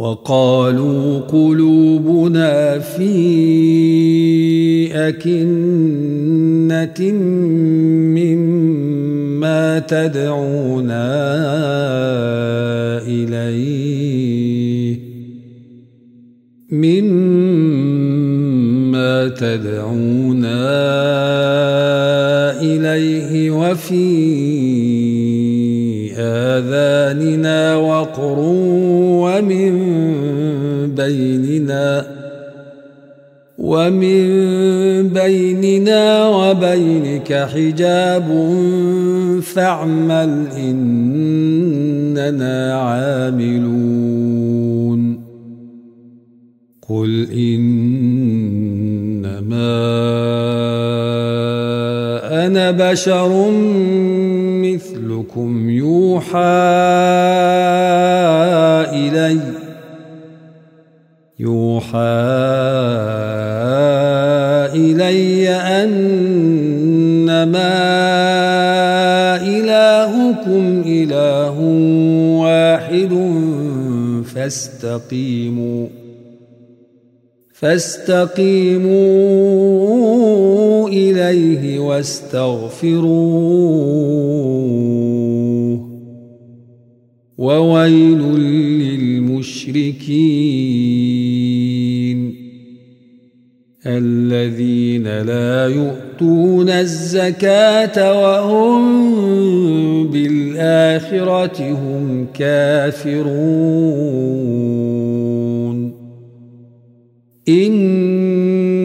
وقالوا قلوبنا في أكنة مما تدعونا إليه مما تدعونا إليه وفي آذاننا وقر ومن بيننا ومن بيننا وبينك حجاب فاعمل إننا عاملون. قل إنما أنا بشر مثلكم يوحى إلي. يوحى إلي أنما إلهكم إله واحد فاستقيموا. فاستقيموا إليه واستغفروه. وويل للمشركين الذين لا يؤتون الزكاة وهم بالآخرة هم كافرون. إن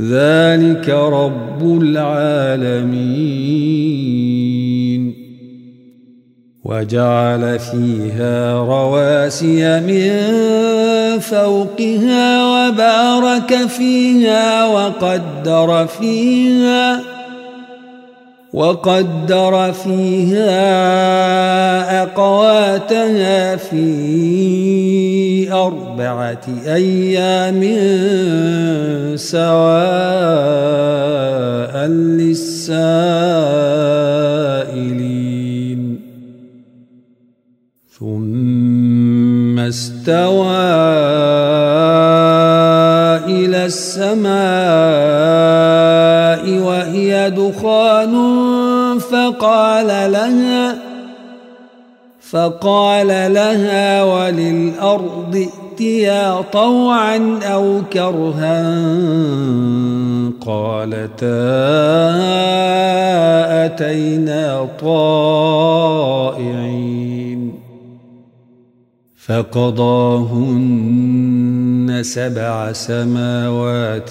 ذلك رب العالمين. وجعل فيها رواسي من فوقها وبارك فيها وقدر فيها وقدر فيها أقواتها في أربعة أيام سواء للسائلين. ثم استوى السماء وهي دخان فقال لها فقال لها وللأرض ائتيا طوعا أو كرها؟ قالتا أتينا طائعين. فقضاهن سبع سماوات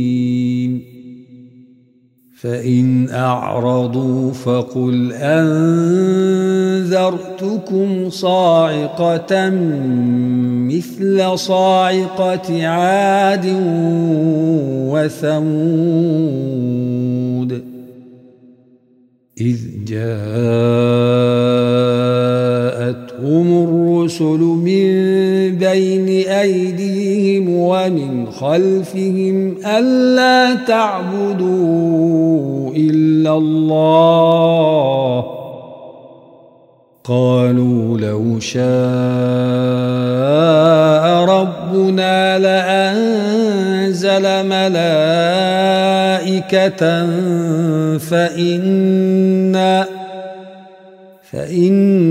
فإن أعرضوا فقل أنذرتكم صاعقة مثل صاعقة عاد وثمود. إذ جاءتهم الرسل من بين أيديهم ومن خلفهم ألا تعبدوا إلا الله قالوا لو شاء ربنا لأنزل ملائكة فإنا فإنا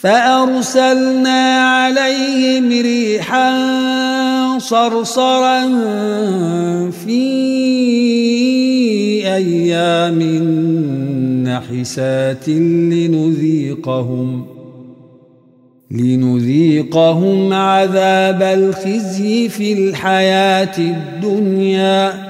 فأرسلنا عليهم ريحا صرصرا في أيام نحسات لنذيقهم لنذيقهم عذاب الخزي في الحياة الدنيا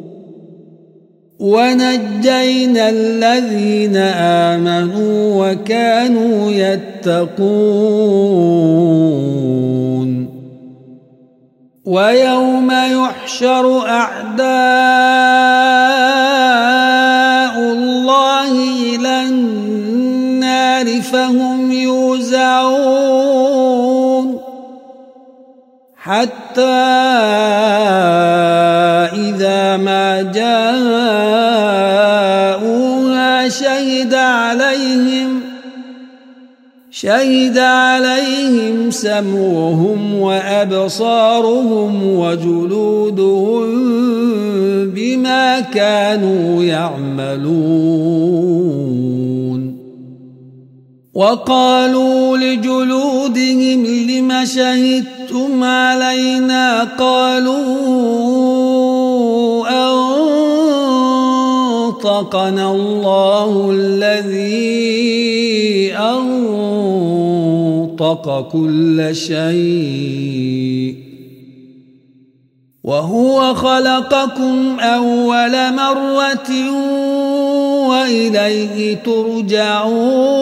ونجينا الذين آمنوا وكانوا يتقون. ويوم يحشر أعداء الله إلى النار فهم يوزعون. حتى إذا ما شهد عليهم شهد عليهم سمعهم وأبصارهم وجلودهم بما كانوا يعملون. وقالوا لجلودهم لم شهدتم علينا؟ قالوا أنطقنا الله الذي أنطق كل شيء وهو خلقكم أول مرة وإليه ترجعون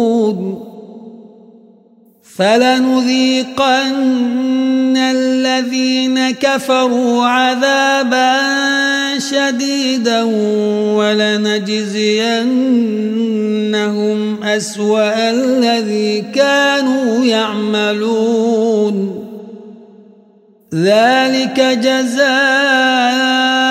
فلنذيقن الذين كفروا عذابا شديدا ولنجزينهم أسوأ الذي كانوا يعملون. ذلك جزاء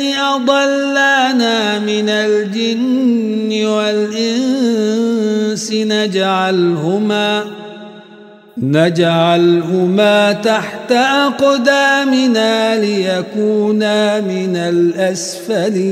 أضلانا من الجن والإنس نجعلهما نجعلهما تحت أقدامنا ليكونا من الأسفلين.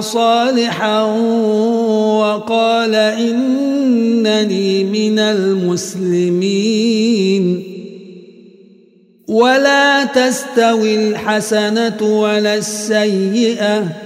صالحا وقال إنني من المسلمين. ولا تستوي الحسنة ولا السيئة.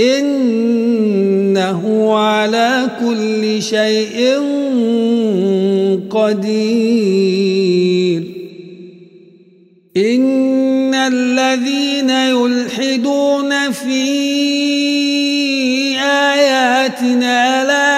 إنه على كل شيء قدير. إن الذين يلحدون في آياتنا لا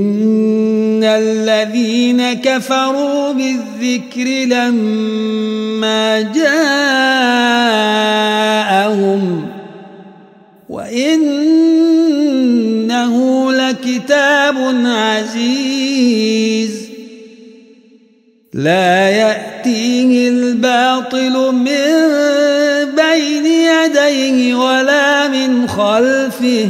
الذين كفروا بالذكر لما جاءهم وإنه لكتاب عزيز لا يأتيه الباطل من بين يديه ولا من خلفه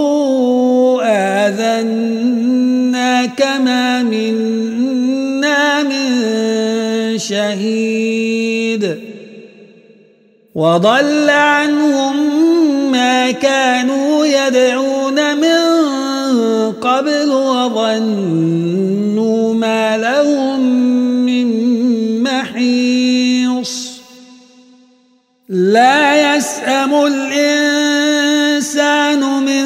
كما منا من شهيد وضل عنهم ما كانوا يدعون من قبل وظنوا ما لهم لا يسأم الإنسان من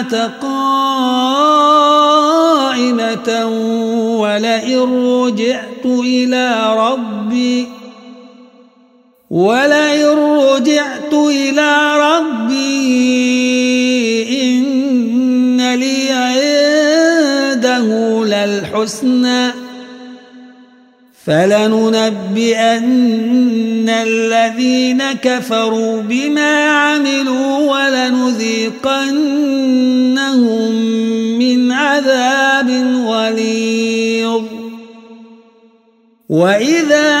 الساعة قائمة ولئن رجعت إلى ربي ولئن رجعت إلى ربي إن لي عنده للحسنى فلننبئن الذين كفروا بما عملوا ولنذيقنهم من عذاب غليظ وإذا